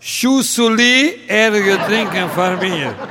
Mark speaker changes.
Speaker 1: Chusuli erga trinken farminha.